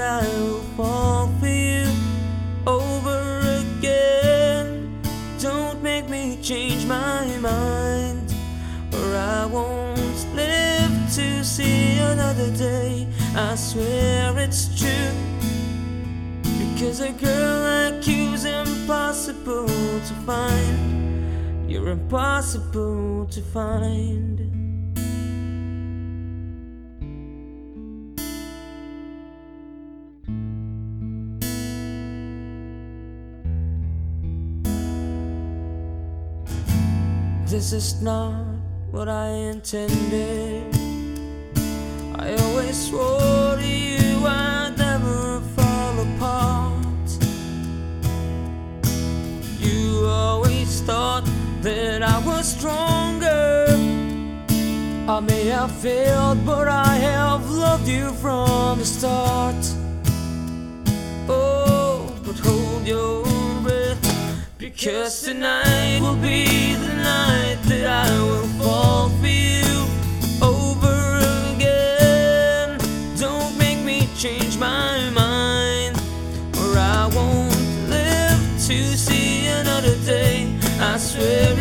I will fall for you over again. Don't make me change my mind, or I won't live to see another day. I swear it's true. Because a girl like you's impossible to find. You're impossible to find. This is not what I intended. I always swore to you I'd never fall apart. You always thought that I was stronger. I may have failed, but I have loved you from the start. Oh, but hold your breath, because tonight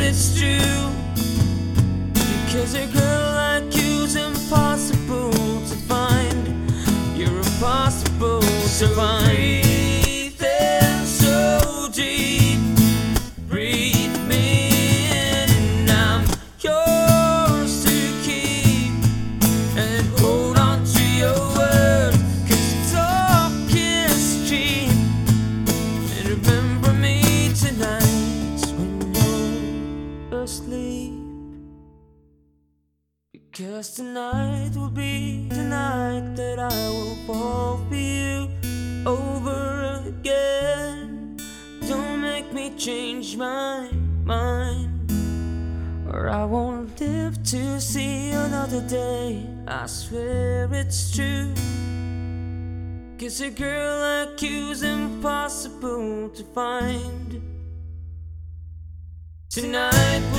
it's true. Because a girl like you's impossible to find. You're impossible to find. Breathe in so deep. Breathe me in. I'm yours to keep. And hold on to your word. Cause talk is cheap. And remember Because tonight will be the night that I will fall for you over again. Don't make me change my mind, or I won't live to see another day. I swear it's true. Cause a girl like you's impossible to find. Tonight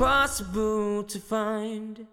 impossible to find.